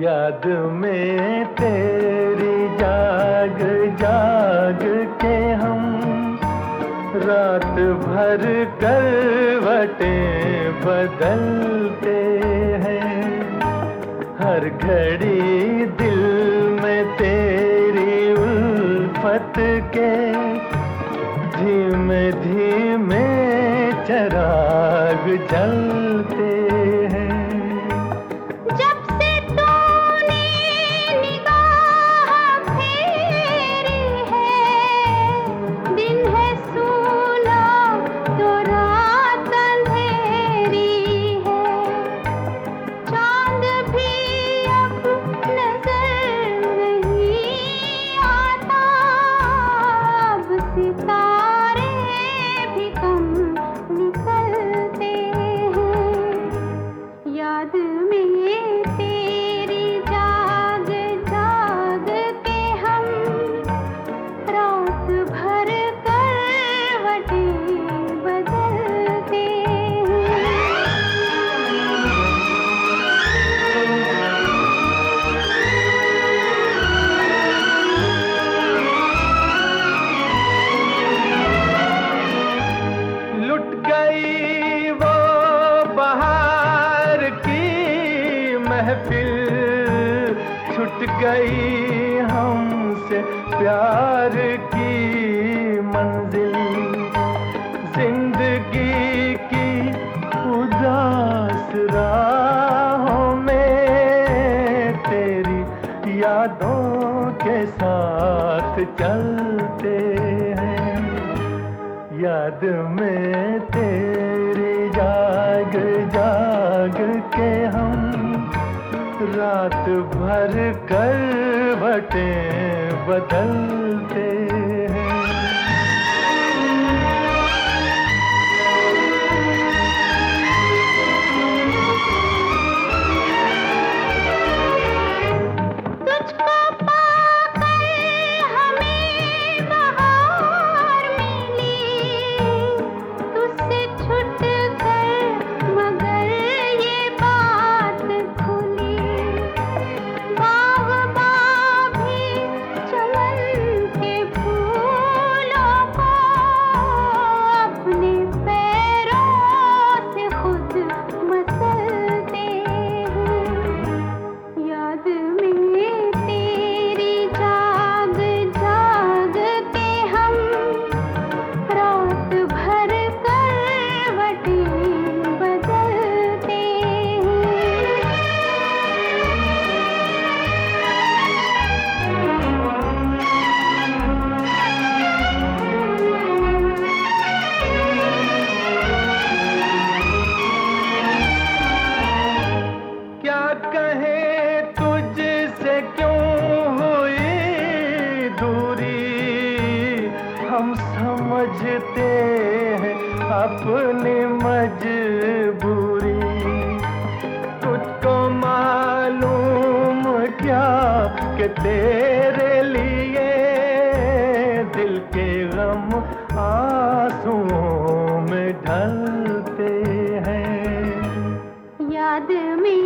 याद में तेरी जाग जाग के हम रात भर करवटे बदलते हैं। हर घड़ी दिल में तेरी उल्फत के धीमे धीमे चराग जलते छुट गई हमसे प्यार की मंजिल। ज़िंदगी की उदास राहों में तेरी यादों के साथ चलते हैं। याद में तेरी जाग जाग रात भर करवटें बदलते समझते हैं अपनी मालूम क्या तेरे लिए दिल के गम आंसुओं में ढलते हैं। याद में